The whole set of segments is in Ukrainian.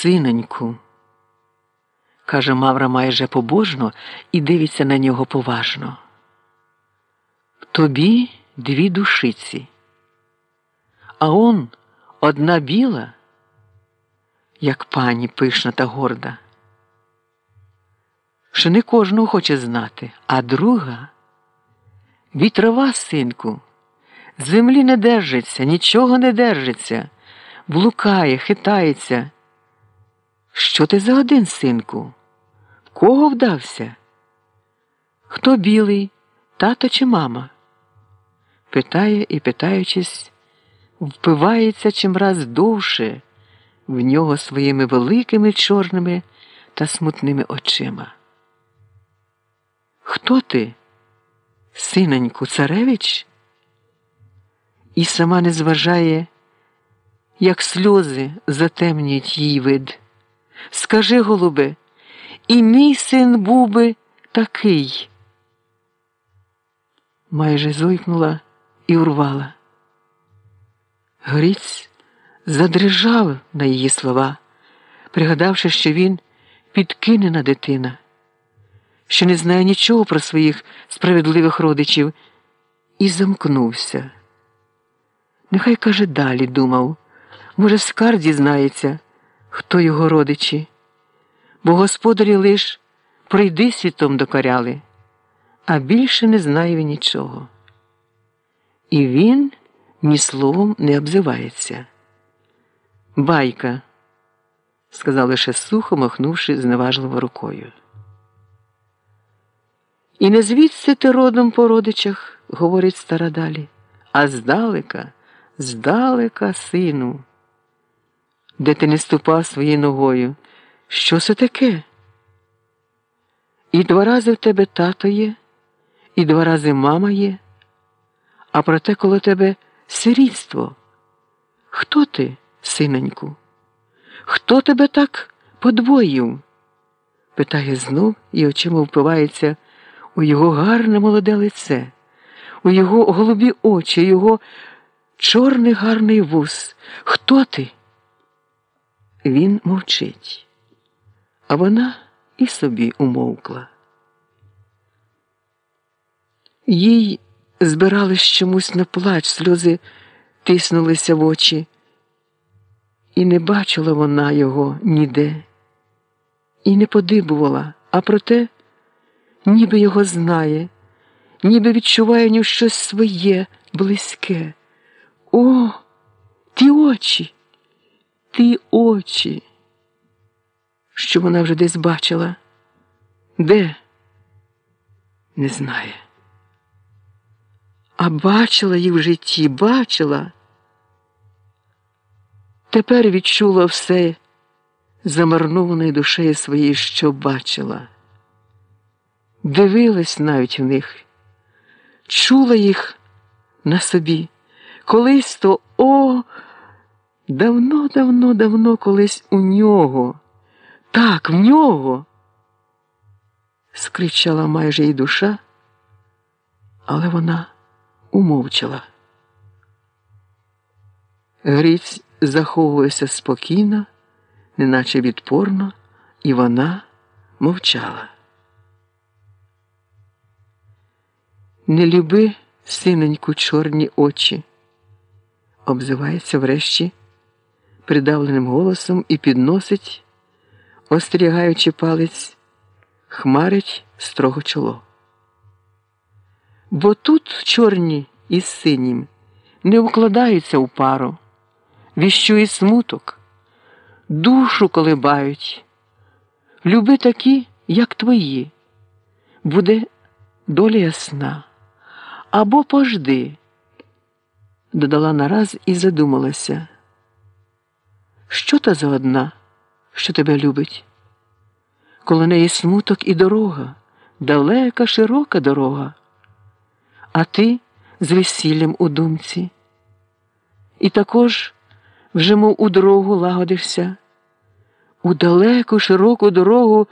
Синеньку, каже Мавра майже побожно і дивиться на нього поважно. Тобі дві душиці, а он одна біла, як пані пишна та горда. Що не кожного хоче знати, а друга вітрова, синку, землі не держиться, нічого не держиться, блукає, хитається. Що ти за один, синку? Кого вдався? Хто білий, тато чи мама? Питає і, питаючись, впивається чимраз довше в нього своїми великими чорними та смутними очима. Хто ти, синеньку, царевич? І сама не зважає, як сльози затемнюють їй вид. Скажи, голубе, і мій син був би такий. Майже зойкнула і урвала. Гриць задрижав на її слова, пригадавши, що він підкинена дитина, що не знає нічого про своїх справедливих родичів, і замкнувся. Нехай каже далі, думав, може, скар дізнається хто його родичі, бо господарі лиш пройди світом докоряли, а більше не знає він нічого. І він ні словом не обзивається. Байка, сказав лише сухо, махнувши зневажливо рукою. І не звідси ти родом по родичах, говорить стара далі, а здалека, здалека, сину де ти не ступав своєю ногою. Що це таке? І два рази в тебе тато є, і два рази мама є, а проте коло тебе сирітство. Хто ти, синеньку? Хто тебе так подвоїв? питає знов і очима впивається у його гарне молоде лице, у його голубі очі, його чорний гарний вус. Хто ти? Він мовчить, а вона і собі умовкла. Їй збирались чомусь на плач, сльози тиснулися в очі, і не бачила вона його ніде, і не подибувала, а проте, ніби його знає, ніби відчуває в нього щось своє, близьке. О, ті очі! Ті очі, що вона вже десь бачила. Де? Не знає. А бачила їх в житті, бачила. Тепер відчула все замарнованою душею своєю, що бачила. Дивилась навіть в них, чула їх на собі. Колись то о. Давно, давно, давно колись у нього. Так, в нього. скричала майже її душа, але вона умовчала. Гріць заховувався спокійно, неначе відпорно, і вона мовчала. Не люби, синеньку, чорні очі, обзивається врешті придавленим голосом і підносить, остерігаючи палець, хмарить строго чоло. Бо тут чорні із синім не укладаються у пару, віщує смуток, душу колибають. Люби такі, як твої, буде доля ясна. Або пожди, додала нараз і задумалася. Що та за одна, що тебе любить? Коло неї смуток і дорога, далека, широка дорога, а ти з весіллям у думці. І також вже, мов у дорогу лагодишся, у далеку, широку дорогу.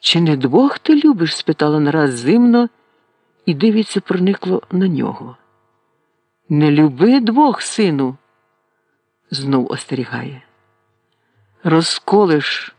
Чи не двох ти любиш? спитала нараз зимно, і дивиться, проникло на нього. Не люби двох, сину знов остерігає. розколиш